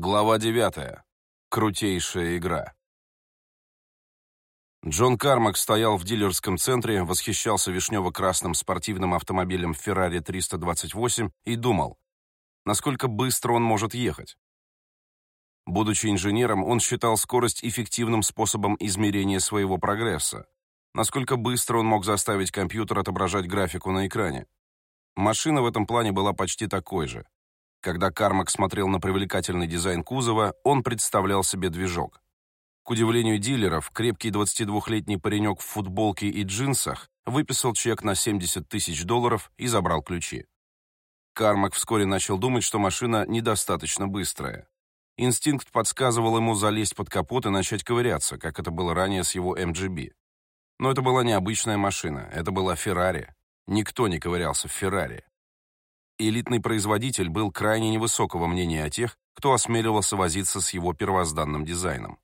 Глава 9. Крутейшая игра. Джон Кармак стоял в дилерском центре, восхищался вишнево-красным спортивным автомобилем Ferrari 328 и думал, насколько быстро он может ехать. Будучи инженером, он считал скорость эффективным способом измерения своего прогресса. Насколько быстро он мог заставить компьютер отображать графику на экране. Машина в этом плане была почти такой же. Когда Кармак смотрел на привлекательный дизайн кузова, он представлял себе движок. К удивлению дилеров, крепкий 22-летний паренек в футболке и джинсах выписал чек на 70 тысяч долларов и забрал ключи. Кармак вскоре начал думать, что машина недостаточно быстрая. Инстинкт подсказывал ему залезть под капот и начать ковыряться, как это было ранее с его MGB. Но это была необычная машина, это была Феррари. Никто не ковырялся в Феррари элитный производитель был крайне невысокого мнения о тех, кто осмеливался возиться с его первозданным дизайном.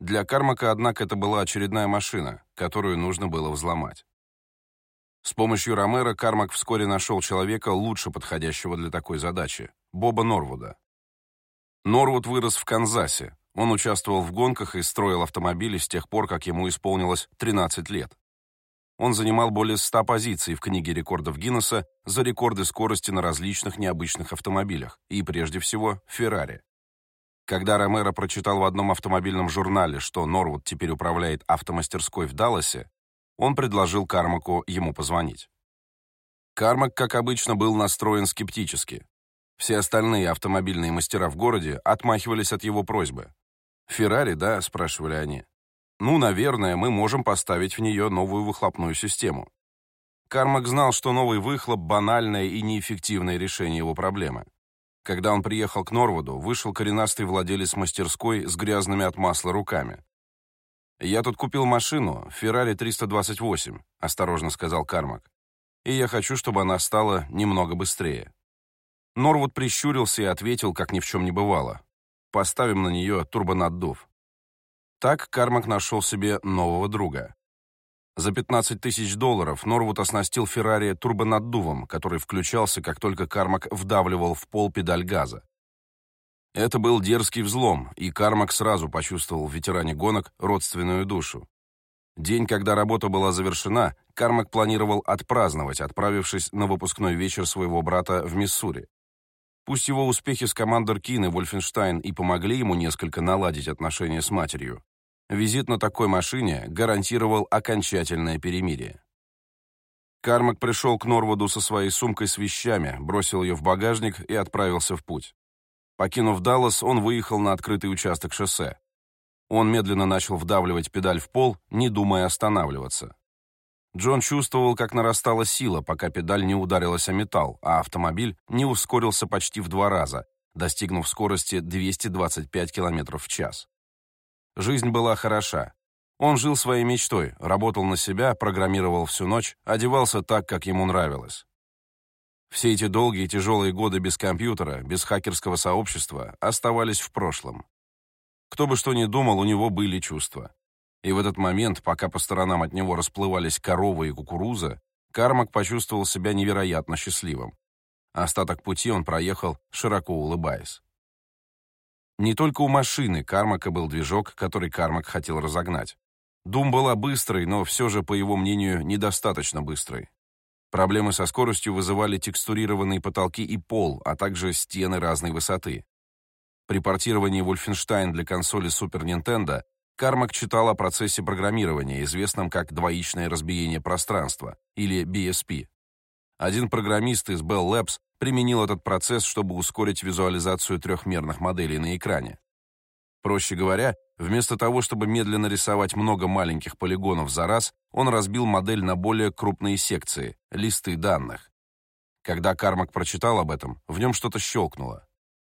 Для Кармака, однако, это была очередная машина, которую нужно было взломать. С помощью Ромера Кармак вскоре нашел человека, лучше подходящего для такой задачи — Боба Норвуда. Норвуд вырос в Канзасе. Он участвовал в гонках и строил автомобили с тех пор, как ему исполнилось 13 лет. Он занимал более 100 позиций в книге рекордов Гиннесса за рекорды скорости на различных необычных автомобилях, и прежде всего Феррари. Когда Ромеро прочитал в одном автомобильном журнале, что Норвуд теперь управляет автомастерской в Далласе, он предложил Кармаку ему позвонить. Кармак, как обычно, был настроен скептически. Все остальные автомобильные мастера в городе отмахивались от его просьбы. «Феррари, да?» — спрашивали они. Ну, наверное, мы можем поставить в нее новую выхлопную систему. Кармак знал, что новый выхлоп – банальное и неэффективное решение его проблемы. Когда он приехал к Норвуду, вышел коренастый владелец мастерской с грязными от масла руками. «Я тут купил машину, Ferrari 328», — осторожно сказал Кармак. «И я хочу, чтобы она стала немного быстрее». Норвуд прищурился и ответил, как ни в чем не бывало. «Поставим на нее турбонаддув». Так Кармак нашел себе нового друга. За 15 тысяч долларов Норвуд оснастил Феррари турбонаддувом, который включался, как только Кармак вдавливал в пол педаль газа. Это был дерзкий взлом, и Кармак сразу почувствовал в ветеране гонок родственную душу. День, когда работа была завершена, Кармак планировал отпраздновать, отправившись на выпускной вечер своего брата в Миссури. Пусть его успехи с командор Кин и Вольфенштайн и помогли ему несколько наладить отношения с матерью, Визит на такой машине гарантировал окончательное перемирие. Кармак пришел к Норвуду со своей сумкой с вещами, бросил ее в багажник и отправился в путь. Покинув Даллас, он выехал на открытый участок шоссе. Он медленно начал вдавливать педаль в пол, не думая останавливаться. Джон чувствовал, как нарастала сила, пока педаль не ударилась о металл, а автомобиль не ускорился почти в два раза, достигнув скорости 225 км в час. Жизнь была хороша. Он жил своей мечтой, работал на себя, программировал всю ночь, одевался так, как ему нравилось. Все эти долгие тяжелые годы без компьютера, без хакерского сообщества оставались в прошлом. Кто бы что ни думал, у него были чувства. И в этот момент, пока по сторонам от него расплывались коровы и кукуруза, Кармак почувствовал себя невероятно счастливым. Остаток пути он проехал, широко улыбаясь. Не только у машины Кармака был движок, который Кармак хотел разогнать. Дум была быстрой, но все же, по его мнению, недостаточно быстрой. Проблемы со скоростью вызывали текстурированные потолки и пол, а также стены разной высоты. При портировании Wolfenstein для консоли Super Nintendo Кармак читал о процессе программирования, известном как двоичное разбиение пространства, или BSP. Один программист из Bell Labs применил этот процесс, чтобы ускорить визуализацию трехмерных моделей на экране. Проще говоря, вместо того, чтобы медленно рисовать много маленьких полигонов за раз, он разбил модель на более крупные секции, листы данных. Когда Кармак прочитал об этом, в нем что-то щелкнуло.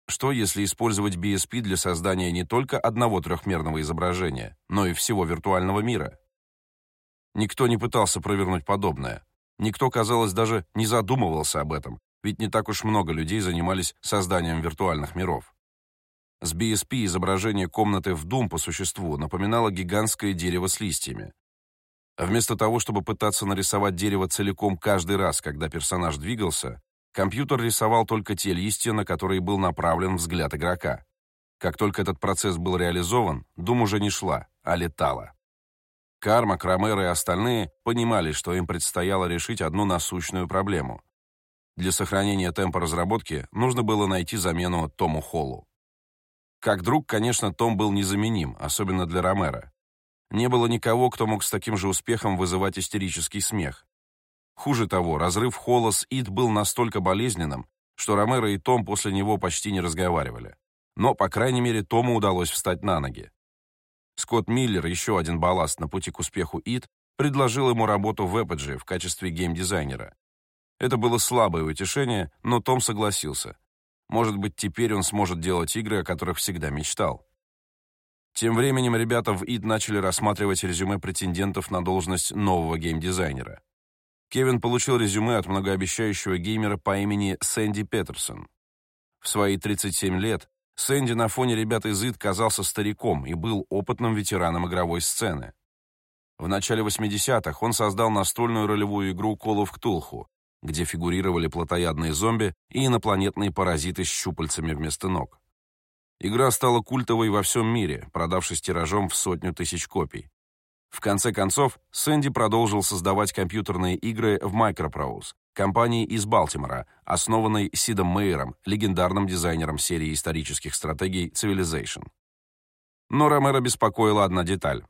Что, если использовать BSP для создания не только одного трехмерного изображения, но и всего виртуального мира? Никто не пытался провернуть подобное. Никто, казалось, даже не задумывался об этом, ведь не так уж много людей занимались созданием виртуальных миров. С BSP изображение комнаты в Doom по существу напоминало гигантское дерево с листьями. вместо того, чтобы пытаться нарисовать дерево целиком каждый раз, когда персонаж двигался, компьютер рисовал только те листья, на которые был направлен взгляд игрока. Как только этот процесс был реализован, Дум уже не шла, а летала. Карма, Крамер и остальные понимали, что им предстояло решить одну насущную проблему. Для сохранения темпа разработки нужно было найти замену Тому Холлу. Как друг, конечно, Том был незаменим, особенно для Ромера. Не было никого, кто мог с таким же успехом вызывать истерический смех. Хуже того, разрыв Холла с Ид был настолько болезненным, что Ромеро и Том после него почти не разговаривали. Но, по крайней мере, Тому удалось встать на ноги. Скотт Миллер, еще один балласт на пути к успеху ИТ, предложил ему работу в Apogee в качестве геймдизайнера. Это было слабое утешение, но Том согласился. Может быть, теперь он сможет делать игры, о которых всегда мечтал. Тем временем ребята в ИД начали рассматривать резюме претендентов на должность нового геймдизайнера. Кевин получил резюме от многообещающего геймера по имени Сэнди Петерсон. В свои 37 лет Сэнди на фоне ребят из ИД казался стариком и был опытным ветераном игровой сцены. В начале 80-х он создал настольную ролевую игру Call of Cthulhu, где фигурировали плотоядные зомби и инопланетные паразиты с щупальцами вместо ног. Игра стала культовой во всем мире, продавшись тиражом в сотню тысяч копий. В конце концов, Сэнди продолжил создавать компьютерные игры в Microprose, компании из Балтимора, основанной Сидом Мейером, легендарным дизайнером серии исторических стратегий Civilization. Но Ромеро беспокоила одна деталь.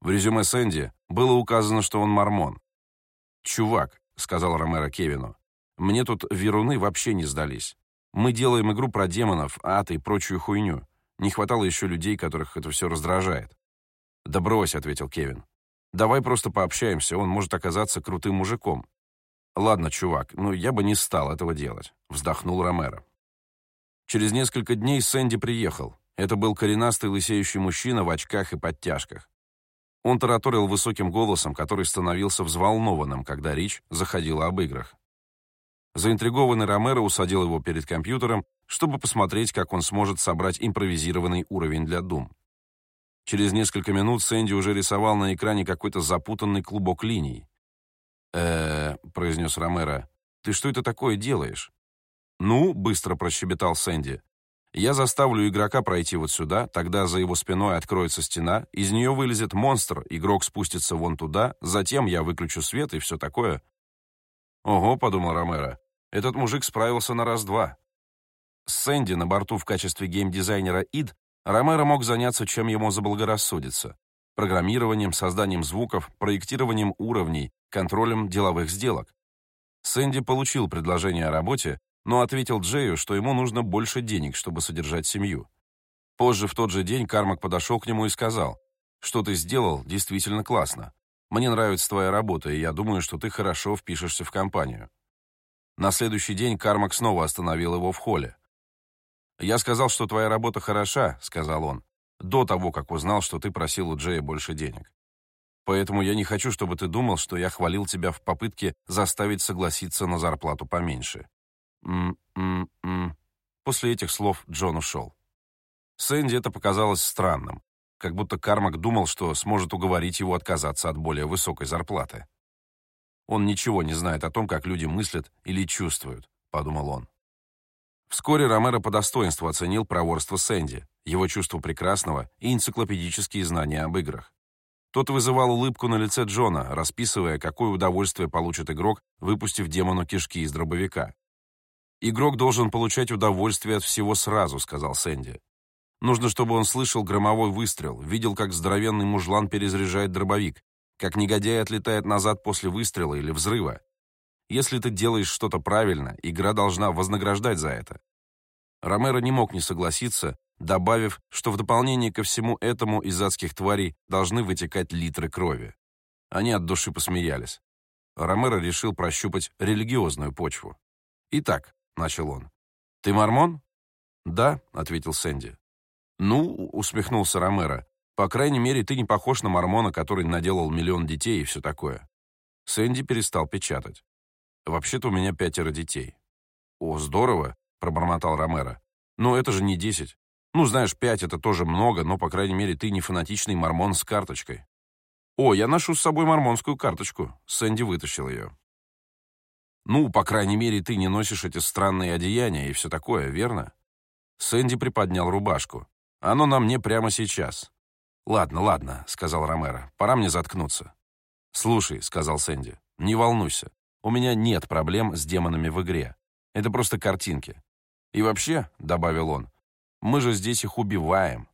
В резюме Сэнди было указано, что он мормон. «Чувак», — сказал Ромеро Кевину, — «мне тут веруны вообще не сдались. Мы делаем игру про демонов, ад и прочую хуйню. Не хватало еще людей, которых это все раздражает». «Да брось», — ответил Кевин. Давай просто пообщаемся, он может оказаться крутым мужиком. Ладно, чувак, ну я бы не стал этого делать, вздохнул Ромеро. Через несколько дней Сэнди приехал. Это был коренастый лысеющий мужчина в очках и подтяжках. Он тараторил высоким голосом, который становился взволнованным, когда речь заходила об играх. Заинтригованный Ромеро усадил его перед компьютером, чтобы посмотреть, как он сможет собрать импровизированный уровень для Doom. Через несколько минут Сэнди уже рисовал на экране какой-то запутанный клубок линий. Э произнес Ромеро, — «ты что это такое делаешь?» «Ну», — быстро прощебетал Сэнди, — «я заставлю игрока пройти вот сюда, тогда за его спиной откроется стена, из нее вылезет монстр, игрок спустится вон туда, затем я выключу свет и все такое». «Ого», — подумал Ромеро, — «этот мужик справился на раз-два». С Сэнди на борту в качестве геймдизайнера ИД Ромеро мог заняться чем ему заблагорассудится. Программированием, созданием звуков, проектированием уровней, контролем деловых сделок. Сэнди получил предложение о работе, но ответил Джею, что ему нужно больше денег, чтобы содержать семью. Позже в тот же день Кармак подошел к нему и сказал, «Что ты сделал, действительно классно. Мне нравится твоя работа, и я думаю, что ты хорошо впишешься в компанию». На следующий день Кармак снова остановил его в холле. «Я сказал, что твоя работа хороша», — сказал он, «до того, как узнал, что ты просил у Джея больше денег. Поэтому я не хочу, чтобы ты думал, что я хвалил тебя в попытке заставить согласиться на зарплату поменьше». «М-м-м». После этих слов Джон ушел. Сэнди это показалось странным, как будто Кармак думал, что сможет уговорить его отказаться от более высокой зарплаты. «Он ничего не знает о том, как люди мыслят или чувствуют», — подумал он. Вскоре Ромеро по достоинству оценил проворство Сэнди, его чувство прекрасного и энциклопедические знания об играх. Тот вызывал улыбку на лице Джона, расписывая, какое удовольствие получит игрок, выпустив демону кишки из дробовика. «Игрок должен получать удовольствие от всего сразу», — сказал Сэнди. «Нужно, чтобы он слышал громовой выстрел, видел, как здоровенный мужлан перезаряжает дробовик, как негодяй отлетает назад после выстрела или взрыва, если ты делаешь что-то правильно, игра должна вознаграждать за это. Ромеро не мог не согласиться, добавив, что в дополнение ко всему этому из адских тварей должны вытекать литры крови. Они от души посмеялись. Ромеро решил прощупать религиозную почву. «Итак», — начал он, — «ты мормон?» «Да», — ответил Сэнди. «Ну», — усмехнулся Ромеро, — «по крайней мере, ты не похож на мормона, который наделал миллион детей и все такое». Сэнди перестал печатать. Вообще-то у меня пятеро детей». «О, здорово», — пробормотал Ромеро. «Но это же не десять. Ну, знаешь, пять — это тоже много, но, по крайней мере, ты не фанатичный мормон с карточкой». «О, я ношу с собой мормонскую карточку». Сэнди вытащил ее. «Ну, по крайней мере, ты не носишь эти странные одеяния и все такое, верно?» Сэнди приподнял рубашку. Оно на мне прямо сейчас. «Ладно, ладно», — сказал Ромеро, — «пора мне заткнуться». «Слушай», — сказал Сэнди, — «не волнуйся. У меня нет проблем с демонами в игре. Это просто картинки. И вообще», — добавил он, — «мы же здесь их убиваем».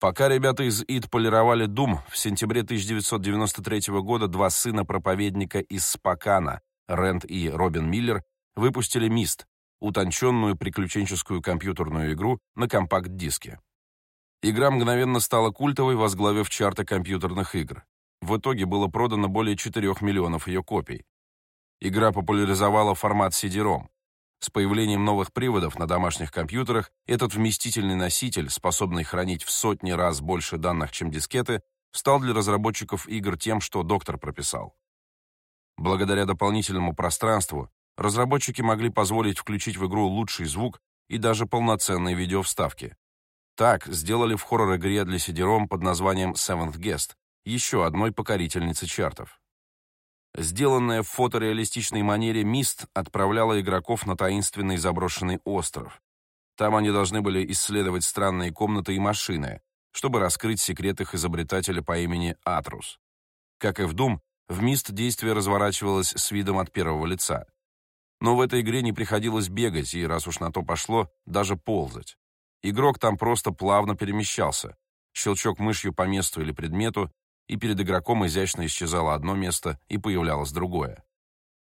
Пока ребята из ИД полировали Дум, в сентябре 1993 года два сына проповедника из Спокана, Рэнд и Робин Миллер, выпустили «Мист», утонченную приключенческую компьютерную игру на компакт-диске. Игра мгновенно стала культовой, возглавив чарты компьютерных игр. В итоге было продано более 4 миллионов ее копий. Игра популяризовала формат CD-ROM. С появлением новых приводов на домашних компьютерах этот вместительный носитель, способный хранить в сотни раз больше данных, чем дискеты, стал для разработчиков игр тем, что доктор прописал. Благодаря дополнительному пространству разработчики могли позволить включить в игру лучший звук и даже полноценные видеовставки. Так сделали в хоррор-игре для CD-ROM под названием Seventh Guest, еще одной покорительницы чартов. Сделанная в фотореалистичной манере «Мист» отправляла игроков на таинственный заброшенный остров. Там они должны были исследовать странные комнаты и машины, чтобы раскрыть секрет их изобретателя по имени Атрус. Как и в Doom, в «Мист» действие разворачивалось с видом от первого лица. Но в этой игре не приходилось бегать и, раз уж на то пошло, даже ползать. Игрок там просто плавно перемещался. Щелчок мышью по месту или предмету, и перед игроком изящно исчезало одно место и появлялось другое.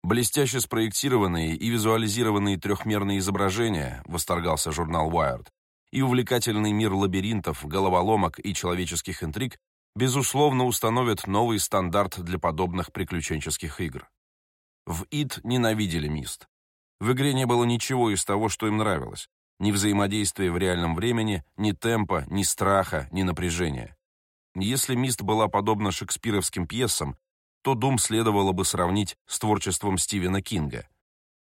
Блестяще спроектированные и визуализированные трехмерные изображения, восторгался журнал Wired, и увлекательный мир лабиринтов, головоломок и человеческих интриг, безусловно, установят новый стандарт для подобных приключенческих игр. В id ненавидели Мист. В игре не было ничего из того, что им нравилось. Ни взаимодействия в реальном времени, ни темпа, ни страха, ни напряжения. Если «Мист» была подобна шекспировским пьесам, то «Дум» следовало бы сравнить с творчеством Стивена Кинга.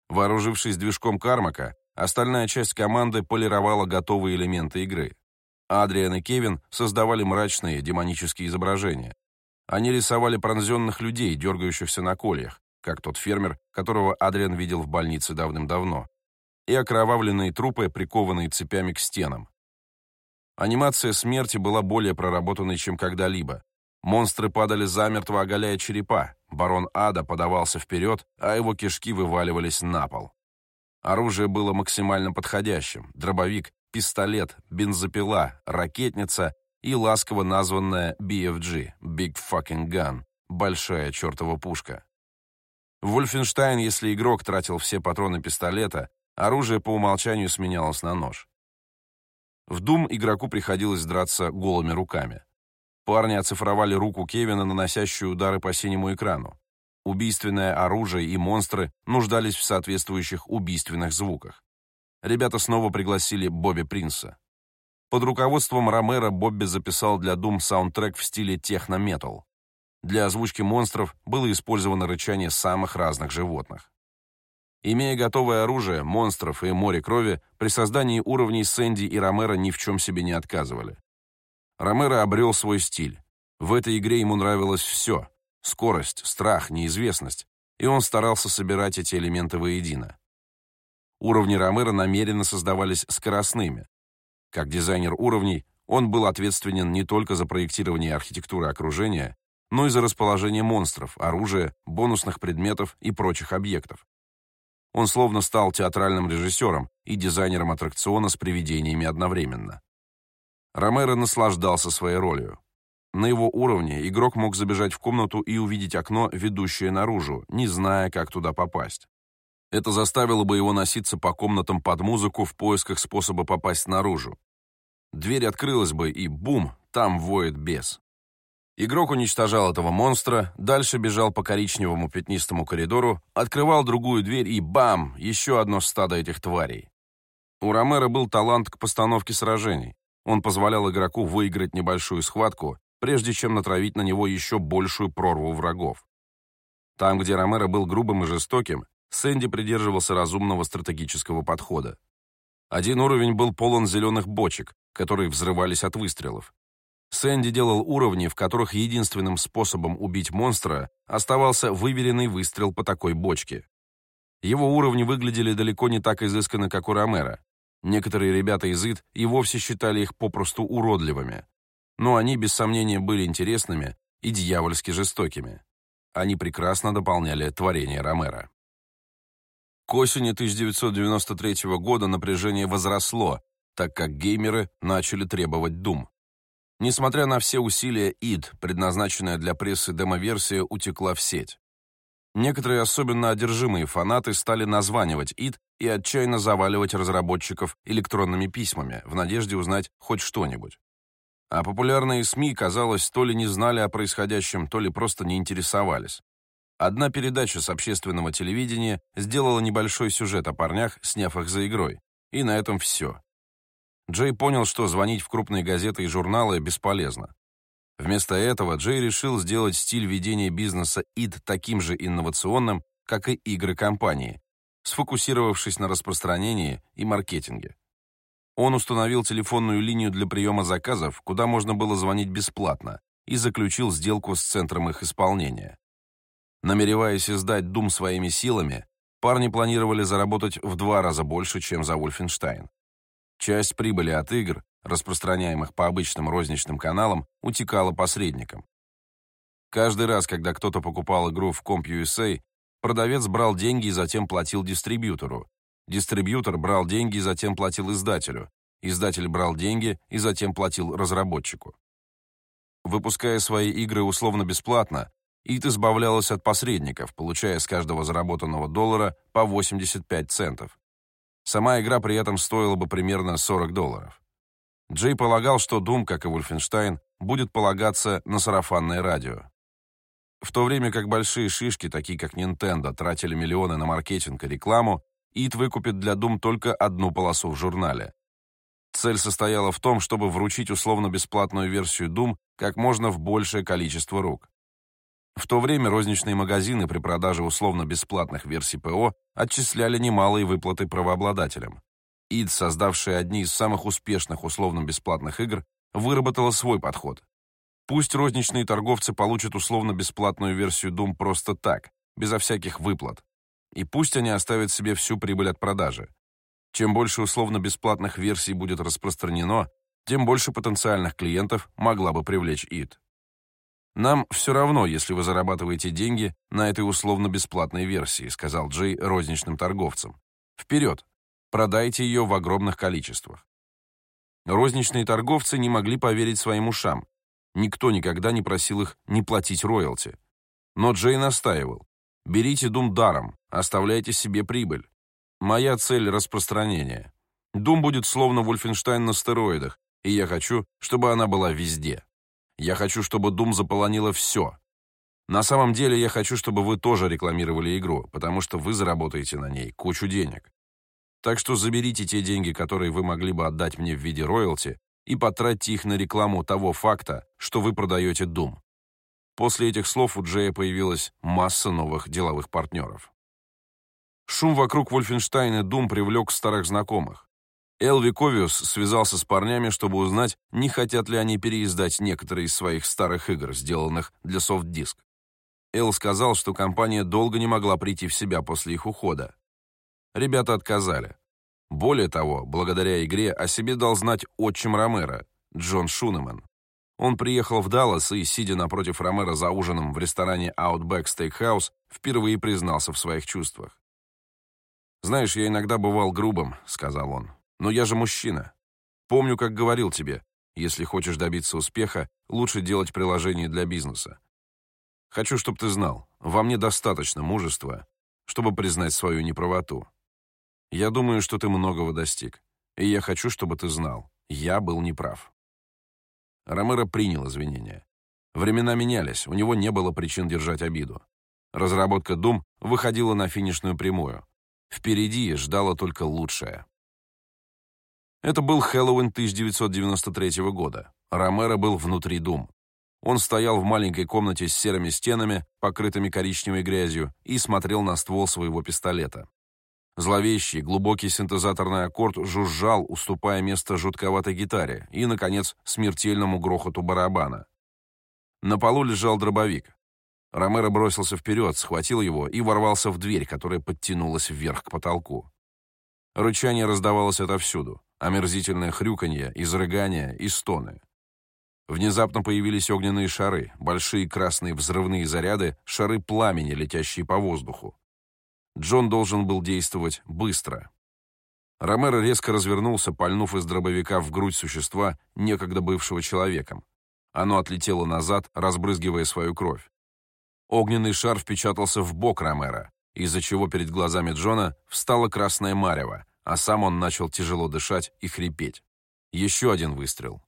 Вооружившись движком Кармака, остальная часть команды полировала готовые элементы игры. Адриан и Кевин создавали мрачные демонические изображения. Они рисовали пронзенных людей, дергающихся на кольях, как тот фермер, которого Адриан видел в больнице давным-давно и окровавленные трупы, прикованные цепями к стенам. Анимация смерти была более проработанной, чем когда-либо. Монстры падали замертво, оголяя черепа. Барон Ада подавался вперед, а его кишки вываливались на пол. Оружие было максимально подходящим. Дробовик, пистолет, бензопила, ракетница и ласково названная BFG – Big Fucking Gun – большая чертова пушка. Вольфенштайн, если игрок тратил все патроны пистолета, Оружие по умолчанию сменялось на нож. В Дум игроку приходилось драться голыми руками. Парни оцифровали руку Кевина, наносящую удары по синему экрану. Убийственное оружие и монстры нуждались в соответствующих убийственных звуках. Ребята снова пригласили Бобби Принса. Под руководством Ромера Бобби записал для Doom саундтрек в стиле техно-метал. Для озвучки монстров было использовано рычание самых разных животных. Имея готовое оружие, монстров и море крови, при создании уровней Сэнди и Ромеро ни в чем себе не отказывали. Ромеро обрел свой стиль. В этой игре ему нравилось все — скорость, страх, неизвестность, и он старался собирать эти элементы воедино. Уровни Ромеро намеренно создавались скоростными. Как дизайнер уровней, он был ответственен не только за проектирование архитектуры окружения, но и за расположение монстров, оружия, бонусных предметов и прочих объектов. Он словно стал театральным режиссером и дизайнером аттракциона с привидениями одновременно. Ромеро наслаждался своей ролью. На его уровне игрок мог забежать в комнату и увидеть окно, ведущее наружу, не зная, как туда попасть. Это заставило бы его носиться по комнатам под музыку в поисках способа попасть наружу. Дверь открылась бы, и бум, там воет бес. Игрок уничтожал этого монстра, дальше бежал по коричневому пятнистому коридору, открывал другую дверь и бам, еще одно стадо этих тварей. У Ромеро был талант к постановке сражений. Он позволял игроку выиграть небольшую схватку, прежде чем натравить на него еще большую прорву врагов. Там, где Ромеро был грубым и жестоким, Сэнди придерживался разумного стратегического подхода. Один уровень был полон зеленых бочек, которые взрывались от выстрелов. Сэнди делал уровни, в которых единственным способом убить монстра оставался выверенный выстрел по такой бочке. Его уровни выглядели далеко не так изысканно, как у Ромера. Некоторые ребята из ИД и вовсе считали их попросту уродливыми. Но они, без сомнения, были интересными и дьявольски жестокими. Они прекрасно дополняли творение Ромера. К осени 1993 года напряжение возросло, так как геймеры начали требовать Doom. Несмотря на все усилия id, предназначенная для прессы демо-версия утекла в сеть. Некоторые особенно одержимые фанаты стали названивать id и отчаянно заваливать разработчиков электронными письмами в надежде узнать хоть что-нибудь. А популярные СМИ, казалось, то ли не знали о происходящем, то ли просто не интересовались. Одна передача с общественного телевидения сделала небольшой сюжет о парнях, сняв их за игрой. И на этом все. Джей понял, что звонить в крупные газеты и журналы бесполезно. Вместо этого Джей решил сделать стиль ведения бизнеса id таким же инновационным, как и игры компании, сфокусировавшись на распространении и маркетинге. Он установил телефонную линию для приема заказов, куда можно было звонить бесплатно, и заключил сделку с центром их исполнения. Намереваясь издать Doom своими силами, парни планировали заработать в два раза больше, чем за Wolfenstein. Часть прибыли от игр, распространяемых по обычным розничным каналам, утекала посредникам. Каждый раз, когда кто-то покупал игру в CompUSA, продавец брал деньги и затем платил дистрибьютору. Дистрибьютор брал деньги и затем платил издателю. Издатель брал деньги и затем платил разработчику. Выпуская свои игры условно бесплатно, ИТ избавлялась от посредников, получая с каждого заработанного доллара по 85 центов. Сама игра при этом стоила бы примерно 40 долларов. Джей полагал, что Doom, как и Wolfenstein, будет полагаться на сарафанное радио. В то время как большие шишки, такие как Nintendo, тратили миллионы на маркетинг и рекламу, id выкупит для Doom только одну полосу в журнале. Цель состояла в том, чтобы вручить условно-бесплатную версию Doom как можно в большее количество рук. В то время розничные магазины при продаже условно-бесплатных версий ПО отчисляли немалые выплаты правообладателям. ИД, создавшая одни из самых успешных условно-бесплатных игр, выработала свой подход. Пусть розничные торговцы получат условно-бесплатную версию Doom просто так, безо всяких выплат. И пусть они оставят себе всю прибыль от продажи. Чем больше условно-бесплатных версий будет распространено, тем больше потенциальных клиентов могла бы привлечь ИД. «Нам все равно, если вы зарабатываете деньги на этой условно-бесплатной версии», сказал Джей розничным торговцам. «Вперед! Продайте ее в огромных количествах». Розничные торговцы не могли поверить своим ушам. Никто никогда не просил их не платить роялти. Но Джей настаивал. «Берите Дум даром, оставляйте себе прибыль. Моя цель — распространение. Дум будет словно Вольфенштайн на стероидах, и я хочу, чтобы она была везде». Я хочу, чтобы Doom заполонила все. На самом деле я хочу, чтобы вы тоже рекламировали игру, потому что вы заработаете на ней кучу денег. Так что заберите те деньги, которые вы могли бы отдать мне в виде роялти, и потратьте их на рекламу того факта, что вы продаете Doom. После этих слов у Джея появилась масса новых деловых партнеров. Шум вокруг Вольфенштейна Doom привлек старых знакомых. Элви Ковиус связался с парнями, чтобы узнать, не хотят ли они переиздать некоторые из своих старых игр, сделанных для софт-диск. Эл сказал, что компания долго не могла прийти в себя после их ухода. Ребята отказали. Более того, благодаря игре о себе дал знать отчим Ромера, Джон Шунеман. Он приехал в Даллас и, сидя напротив Ромера за ужином в ресторане Outback Steakhouse, впервые признался в своих чувствах. «Знаешь, я иногда бывал грубым», — сказал он. Но я же мужчина. Помню, как говорил тебе, если хочешь добиться успеха, лучше делать приложение для бизнеса. Хочу, чтобы ты знал, во мне достаточно мужества, чтобы признать свою неправоту. Я думаю, что ты многого достиг, и я хочу, чтобы ты знал, я был неправ. Ромеро принял извинения. Времена менялись, у него не было причин держать обиду. Разработка Doom выходила на финишную прямую. Впереди ждало только лучшее. Это был Хэллоуин 1993 года. Ромеро был внутри Дум. Он стоял в маленькой комнате с серыми стенами, покрытыми коричневой грязью, и смотрел на ствол своего пистолета. Зловещий, глубокий синтезаторный аккорд жужжал, уступая место жутковатой гитаре и, наконец, смертельному грохоту барабана. На полу лежал дробовик. Ромеро бросился вперед, схватил его и ворвался в дверь, которая подтянулась вверх к потолку. Рычание раздавалось отовсюду, омерзительное хрюканье, изрыгание и стоны. Внезапно появились огненные шары, большие красные взрывные заряды, шары пламени, летящие по воздуху. Джон должен был действовать быстро. Ромеро резко развернулся, пальнув из дробовика в грудь существа, некогда бывшего человеком. Оно отлетело назад, разбрызгивая свою кровь. Огненный шар впечатался в бок Ромеро, из-за чего перед глазами Джона встала красная марево, а сам он начал тяжело дышать и хрипеть. Еще один выстрел.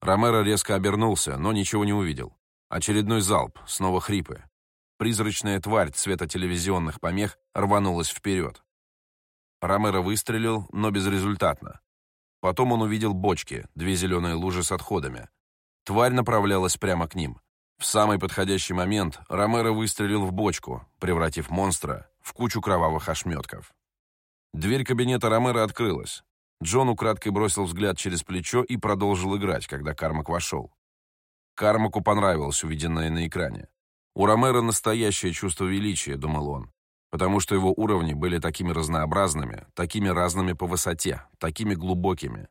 Ромеро резко обернулся, но ничего не увидел. Очередной залп, снова хрипы. Призрачная тварь цвета телевизионных помех рванулась вперед. Ромеро выстрелил, но безрезультатно. Потом он увидел бочки, две зеленые лужи с отходами. Тварь направлялась прямо к ним. В самый подходящий момент Ромеро выстрелил в бочку, превратив монстра в кучу кровавых ошметков. Дверь кабинета Ромеро открылась. Джон украдкой бросил взгляд через плечо и продолжил играть, когда Кармак вошел. Кармаку понравилось увиденное на экране. У Ромеро настоящее чувство величия, думал он, потому что его уровни были такими разнообразными, такими разными по высоте, такими глубокими.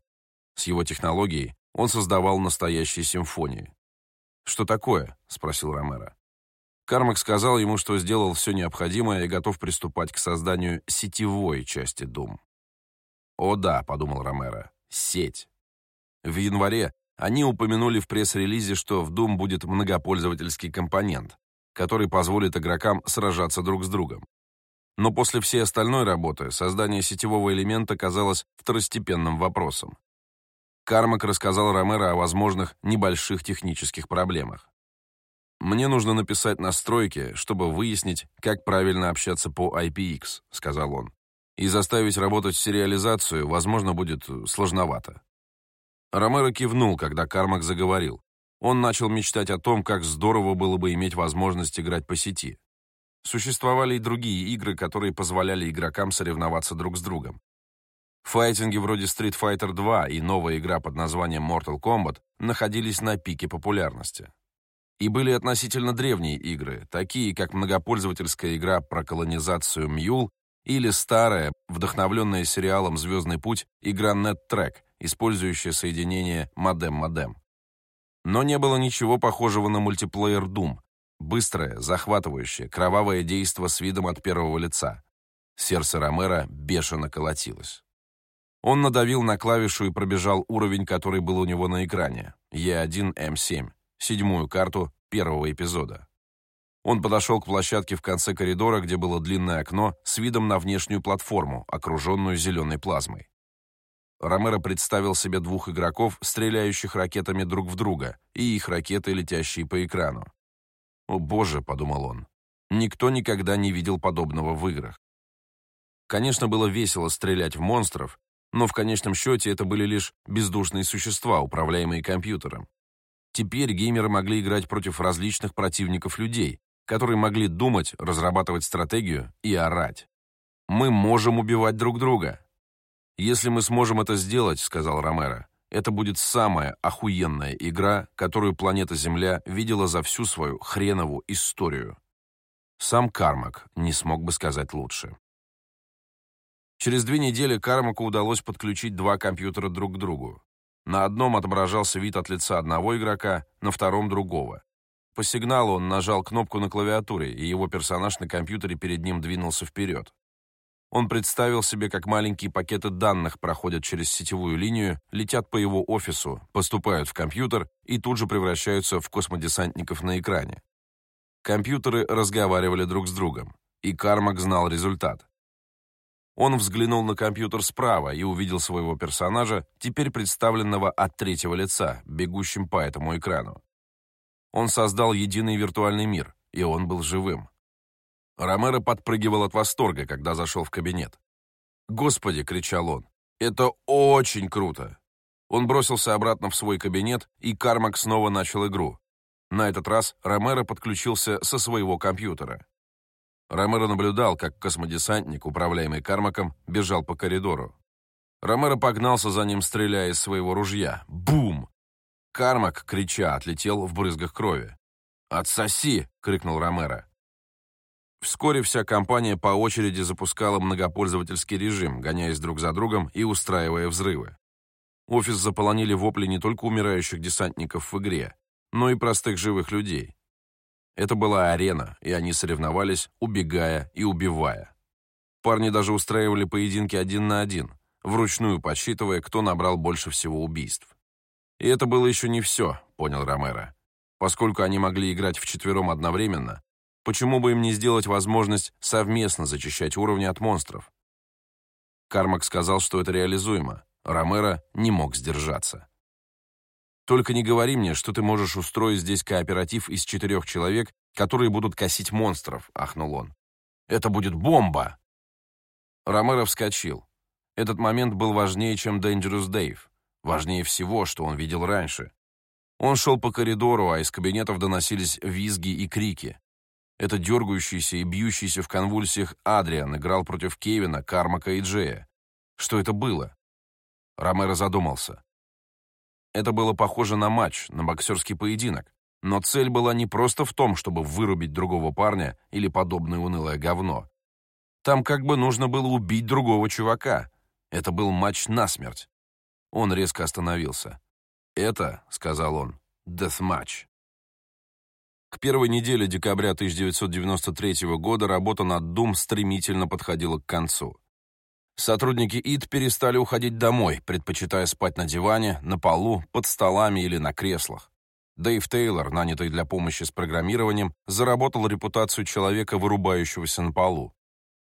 С его технологией он создавал настоящие симфонии. «Что такое?» — спросил Ромеро. Кармак сказал ему, что сделал все необходимое и готов приступать к созданию сетевой части Doom. «О да», — подумал Ромеро, — «сеть». В январе они упомянули в пресс-релизе, что в Doom будет многопользовательский компонент, который позволит игрокам сражаться друг с другом. Но после всей остальной работы создание сетевого элемента казалось второстепенным вопросом. Кармак рассказал Ромеро о возможных небольших технических проблемах. «Мне нужно написать настройки, чтобы выяснить, как правильно общаться по IPX», — сказал он. «И заставить работать сериализацию, возможно, будет сложновато». Ромеро кивнул, когда Кармак заговорил. Он начал мечтать о том, как здорово было бы иметь возможность играть по сети. Существовали и другие игры, которые позволяли игрокам соревноваться друг с другом. Файтинги вроде Street Fighter 2 и новая игра под названием Mortal Kombat находились на пике популярности. И были относительно древние игры, такие как многопользовательская игра про колонизацию Мьюл или старая, вдохновленная сериалом «Звездный путь» игра NetTrack, использующая соединение модем-модем. Но не было ничего похожего на мультиплеер Doom. Быстрое, захватывающее, кровавое действо с видом от первого лица. Сердце Ромера бешено колотилось. Он надавил на клавишу и пробежал уровень, который был у него на экране. Е1М7, седьмую карту первого эпизода. Он подошел к площадке в конце коридора, где было длинное окно с видом на внешнюю платформу, окруженную зеленой плазмой. Ромеро представил себе двух игроков, стреляющих ракетами друг в друга, и их ракеты, летящие по экрану. «О боже», — подумал он, — «никто никогда не видел подобного в играх». Конечно, было весело стрелять в монстров, но в конечном счете это были лишь бездушные существа, управляемые компьютером. Теперь геймеры могли играть против различных противников людей, которые могли думать, разрабатывать стратегию и орать. «Мы можем убивать друг друга». «Если мы сможем это сделать», — сказал Ромеро, «это будет самая охуенная игра, которую планета Земля видела за всю свою хренову историю». Сам Кармак не смог бы сказать лучше. Через две недели Кармаку удалось подключить два компьютера друг к другу. На одном отображался вид от лица одного игрока, на втором — другого. По сигналу он нажал кнопку на клавиатуре, и его персонаж на компьютере перед ним двинулся вперед. Он представил себе, как маленькие пакеты данных проходят через сетевую линию, летят по его офису, поступают в компьютер и тут же превращаются в космодесантников на экране. Компьютеры разговаривали друг с другом, и Кармак знал результат. Он взглянул на компьютер справа и увидел своего персонажа, теперь представленного от третьего лица, бегущим по этому экрану. Он создал единый виртуальный мир, и он был живым. Ромеро подпрыгивал от восторга, когда зашел в кабинет. «Господи!» — кричал он. «Это очень круто!» Он бросился обратно в свой кабинет, и Кармак снова начал игру. На этот раз Ромеро подключился со своего компьютера. Ромеро наблюдал, как космодесантник, управляемый Кармаком, бежал по коридору. Ромеро погнался за ним, стреляя из своего ружья. Бум! Кармак, крича, отлетел в брызгах крови. «Отсоси!» — крикнул Ромеро. Вскоре вся компания по очереди запускала многопользовательский режим, гоняясь друг за другом и устраивая взрывы. Офис заполонили вопли не только умирающих десантников в игре, но и простых живых людей. Это была арена, и они соревновались, убегая и убивая. Парни даже устраивали поединки один на один, вручную подсчитывая, кто набрал больше всего убийств. И это было еще не все, понял Ромеро. Поскольку они могли играть вчетвером одновременно, почему бы им не сделать возможность совместно зачищать уровни от монстров? Кармак сказал, что это реализуемо. Ромеро не мог сдержаться. «Только не говори мне, что ты можешь устроить здесь кооператив из четырех человек, которые будут косить монстров», — ахнул он. «Это будет бомба!» Ромеро вскочил. Этот момент был важнее, чем Dangerous Dave. Важнее всего, что он видел раньше. Он шел по коридору, а из кабинетов доносились визги и крики. Это дергающийся и бьющийся в конвульсиях Адриан играл против Кевина, Кармака и Джея. Что это было? Ромеро задумался. Это было похоже на матч, на боксерский поединок. Но цель была не просто в том, чтобы вырубить другого парня или подобное унылое говно. Там как бы нужно было убить другого чувака. Это был матч насмерть. Он резко остановился. «Это, — сказал он, — deathmatch». К первой неделе декабря 1993 года работа над Doom стремительно подходила к концу. Сотрудники ИД перестали уходить домой, предпочитая спать на диване, на полу, под столами или на креслах. Дэйв Тейлор, нанятый для помощи с программированием, заработал репутацию человека, вырубающегося на полу.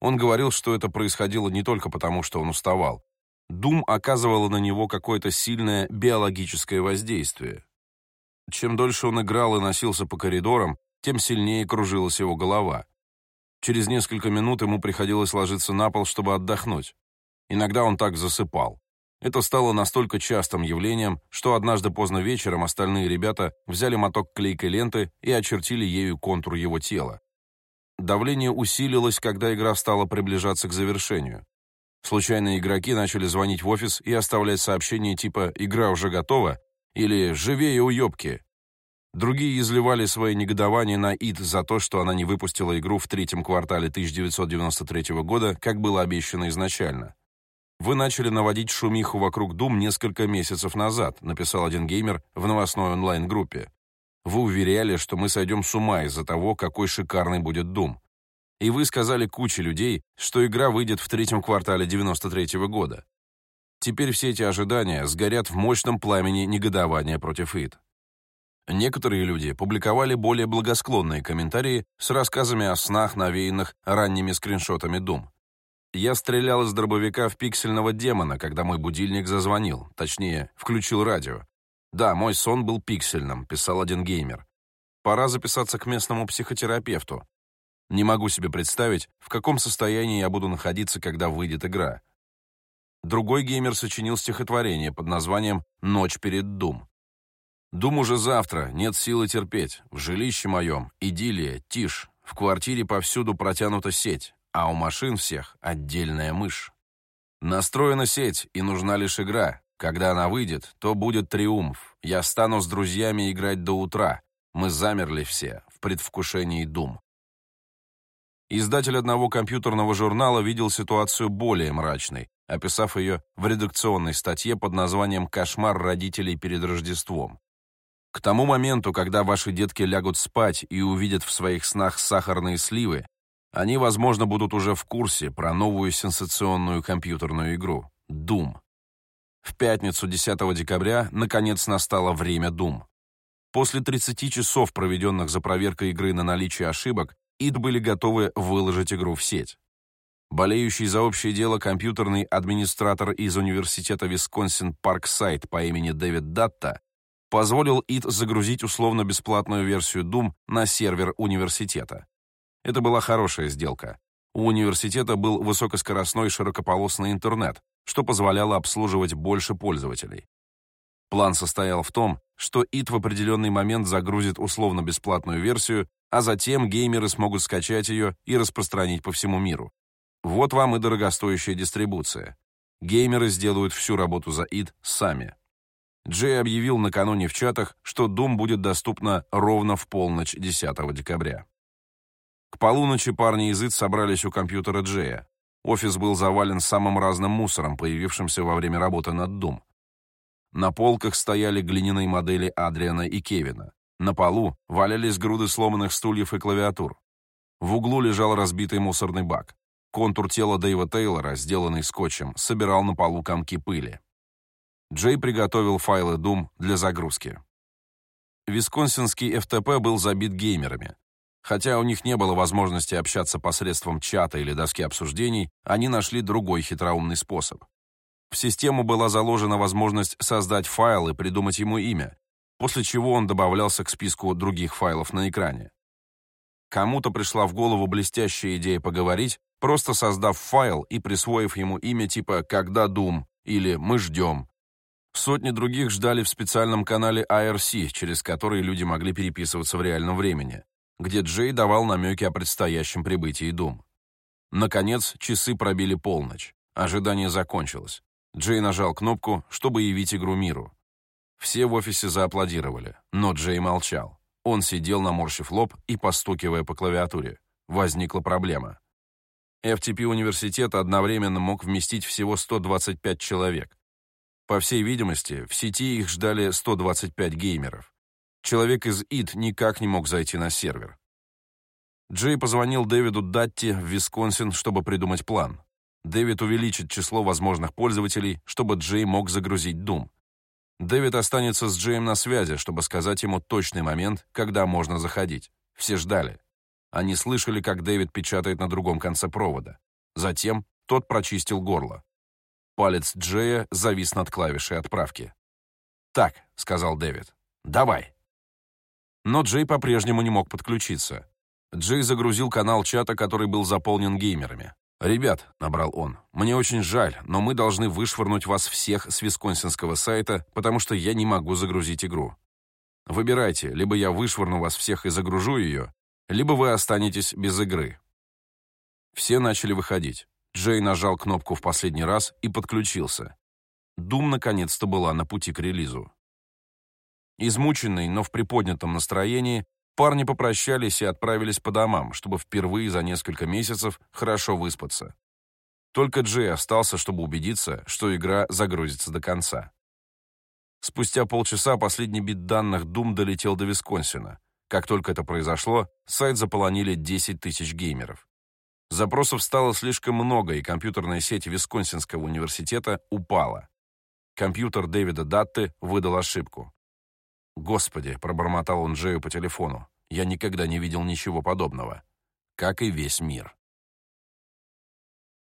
Он говорил, что это происходило не только потому, что он уставал. Дум оказывала на него какое-то сильное биологическое воздействие. Чем дольше он играл и носился по коридорам, тем сильнее кружилась его голова. Через несколько минут ему приходилось ложиться на пол, чтобы отдохнуть. Иногда он так засыпал. Это стало настолько частым явлением, что однажды поздно вечером остальные ребята взяли моток клейкой ленты и очертили ею контур его тела. Давление усилилось, когда игра стала приближаться к завершению. Случайные игроки начали звонить в офис и оставлять сообщения типа «Игра уже готова» или «Живее уёбки», Другие изливали свои негодования на ИД за то, что она не выпустила игру в третьем квартале 1993 года, как было обещано изначально. «Вы начали наводить шумиху вокруг Doom несколько месяцев назад», написал один геймер в новостной онлайн-группе. «Вы уверяли, что мы сойдем с ума из-за того, какой шикарный будет Doom. И вы сказали куче людей, что игра выйдет в третьем квартале 93 -го года. Теперь все эти ожидания сгорят в мощном пламени негодования против ИД. Некоторые люди публиковали более благосклонные комментарии с рассказами о снах, навеянных ранними скриншотами Doom. Я стрелял из дробовика в пиксельного демона, когда мой будильник зазвонил, точнее, включил радио. Да, мой сон был пиксельным, писал один геймер. Пора записаться к местному психотерапевту. Не могу себе представить, в каком состоянии я буду находиться, когда выйдет игра. Другой геймер сочинил стихотворение под названием «Ночь перед Дум». Дум уже завтра, нет силы терпеть. В жилище моем идиллия, тишь. В квартире повсюду протянута сеть, а у машин всех отдельная мышь. Настроена сеть, и нужна лишь игра. Когда она выйдет, то будет триумф. Я стану с друзьями играть до утра. Мы замерли все в предвкушении дум. Издатель одного компьютерного журнала видел ситуацию более мрачной, описав ее в редакционной статье под названием «Кошмар родителей перед Рождеством». К тому моменту, когда ваши детки лягут спать и увидят в своих снах сахарные сливы, они, возможно, будут уже в курсе про новую сенсационную компьютерную игру — Doom. В пятницу 10 декабря наконец настало время Doom. После 30 часов, проведенных за проверкой игры на наличие ошибок, id были готовы выложить игру в сеть. Болеющий за общее дело компьютерный администратор из университета Висконсин-Парксайд по имени Дэвид Датта позволил id загрузить условно-бесплатную версию Doom на сервер университета. Это была хорошая сделка. У университета был высокоскоростной широкополосный интернет, что позволяло обслуживать больше пользователей. План состоял в том, что id в определенный момент загрузит условно-бесплатную версию, а затем геймеры смогут скачать ее и распространить по всему миру. Вот вам и дорогостоящая дистрибуция. Геймеры сделают всю работу за id сами. Джей объявил накануне в чатах, что Doom будет доступна ровно в полночь 10 декабря. К полуночи парни из ИТ собрались у компьютера Джея. Офис был завален самым разным мусором, появившимся во время работы над Doom. На полках стояли глиняные модели Адриана и Кевина. На полу валялись груды сломанных стульев и клавиатур. В углу лежал разбитый мусорный бак. Контур тела Дэйва Тейлора, сделанный скотчем, собирал на полу комки пыли. Джей приготовил файлы Doom для загрузки. Висконсинский FTP был забит геймерами. Хотя у них не было возможности общаться посредством чата или доски обсуждений, они нашли другой хитроумный способ. В систему была заложена возможность создать файл и придумать ему имя, после чего он добавлялся к списку других файлов на экране. Кому-то пришла в голову блестящая идея поговорить, просто создав файл и присвоив ему имя типа «Когда Дум» или «Мы ждем». Сотни других ждали в специальном канале IRC, через который люди могли переписываться в реальном времени где Джей давал намеки о предстоящем прибытии Дум. Наконец, часы пробили полночь. Ожидание закончилось. Джей нажал кнопку, чтобы явить игру миру. Все в офисе зааплодировали, но Джей молчал. Он сидел, наморщив лоб и постукивая по клавиатуре. Возникла проблема. FTP университета одновременно мог вместить всего 125 человек. По всей видимости, в сети их ждали 125 геймеров. Человек из ИД никак не мог зайти на сервер. Джей позвонил Дэвиду Датти в Висконсин, чтобы придумать план. Дэвид увеличит число возможных пользователей, чтобы Джей мог загрузить Doom. Дэвид останется с Джеем на связи, чтобы сказать ему точный момент, когда можно заходить. Все ждали. Они слышали, как Дэвид печатает на другом конце провода. Затем тот прочистил горло. Палец Джея завис над клавишей отправки. «Так», — сказал Дэвид, — «давай». Но Джей по-прежнему не мог подключиться. Джей загрузил канал чата, который был заполнен геймерами. «Ребят», — набрал он, — «мне очень жаль, но мы должны вышвырнуть вас всех с висконсинского сайта, потому что я не могу загрузить игру. Выбирайте, либо я вышвырну вас всех и загружу ее, либо вы останетесь без игры». Все начали выходить. Джей нажал кнопку в последний раз и подключился. Дум наконец-то была на пути к релизу. Измученный, но в приподнятом настроении, парни попрощались и отправились по домам, чтобы впервые за несколько месяцев хорошо выспаться. Только Джей остался, чтобы убедиться, что игра загрузится до конца. Спустя полчаса последний бит данных Doom долетел до Висконсина. Как только это произошло, сайт заполонили 10 тысяч геймеров. Запросов стало слишком много, и компьютерная сеть Висконсинского университета упала. Компьютер Дэвида Датты выдал ошибку. «Господи!» — пробормотал он Джею по телефону. «Я никогда не видел ничего подобного. Как и весь мир».